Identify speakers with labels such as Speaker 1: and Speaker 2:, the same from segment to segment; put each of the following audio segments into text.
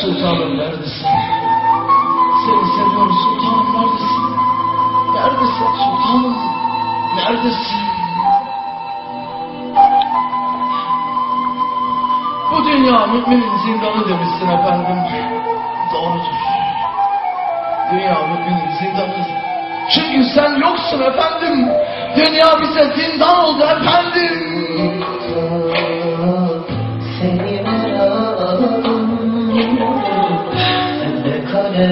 Speaker 1: Sultanım neredesin? Seni seviyorum sultanım neredesin? Neredesin sultanım? Neredesin? Bu dünya müminin zindanı demişsin efendim. Doğrudur. Dünya müminin zindanı. Çünkü sen yoksun efendim. Dünya bize zindan oldu efendim. Çok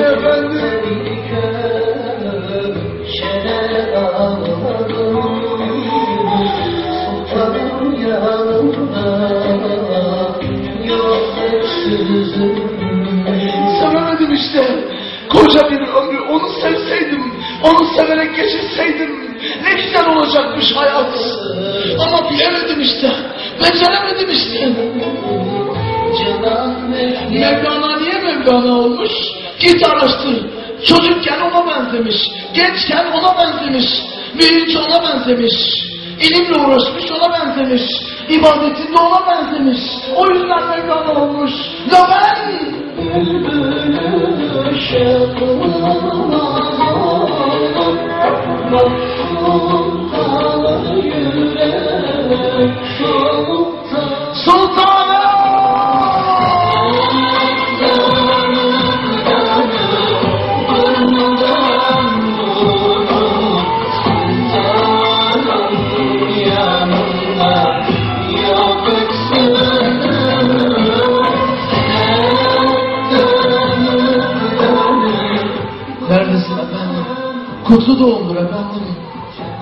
Speaker 1: efendim.
Speaker 2: Sultanım yanımda Yok öksüzüm
Speaker 1: Sevemedim işte. Koca bir ömrü onu sevseydim, onu severek geçirseydim ne güzel olacakmış hayat. Ama bilemedim işte, beceremedim işte. Mevlana niye Mevlana olmuş? Git araştır. Çocukken ona benzemiş, gençken ona benzemiş, büyüyünce ona benzemiş, ilimle uğraşmış ona benzemiş, ibadetinde ona benzemiş. O yüzden Mevlana olmuş. Ya ben... Sultanım! Neredesin efendim? Kutlu doğumdur efendim.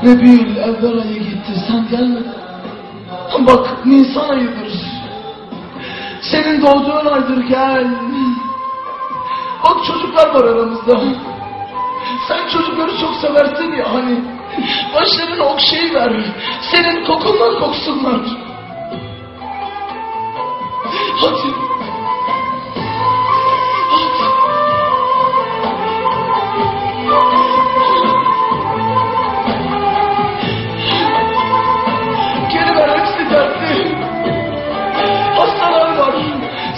Speaker 1: Rebiyül evvel ayı gitti sen gelmedin. Bak Nisan ayıdır. Senin doğduğun aydır gel. Bak çocuklar var aramızda. Sen çocukları çok seversin ya hani. Başlarını okşayıver. Senin kokundan koksunlar. Hadi.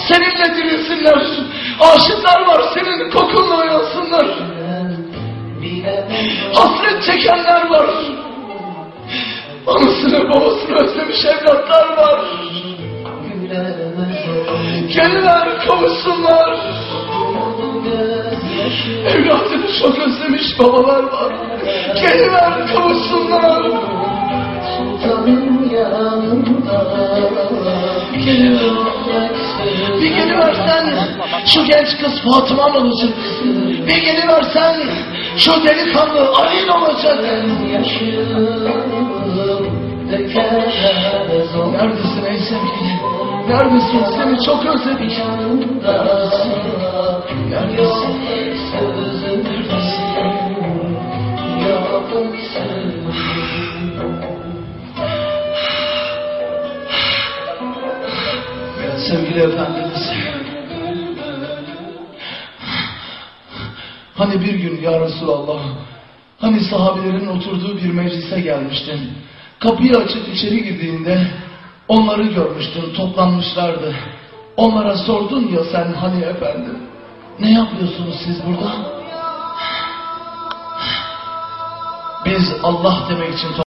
Speaker 1: Seninle dirilsinler. Aşıklar var. Senin kokunla uyansınlar. Hasret çekenler var. Anasını babasını özlemiş evlatlar var. Geliver kavuşsunlar. Evladını çok özlemiş babalar var. Geliver kavuşsunlar.
Speaker 2: Sultanım yanımda
Speaker 1: Geliver. Bir geliversen şu genç kız Fatıma mı olacak? Bir geliversen şu delikanlı Ali olacak. Neredesin ey sevgili? Neredesin? Seni çok özledik. Neredesin? Sevgili Efendimiz. Hani bir gün ya Resulallah, hani sahabelerin oturduğu bir meclise gelmiştin. Kapıyı açıp içeri girdiğinde onları görmüştün, toplanmışlardı. Onlara sordun ya sen hani efendim, ne yapıyorsunuz siz burada? Biz Allah demek için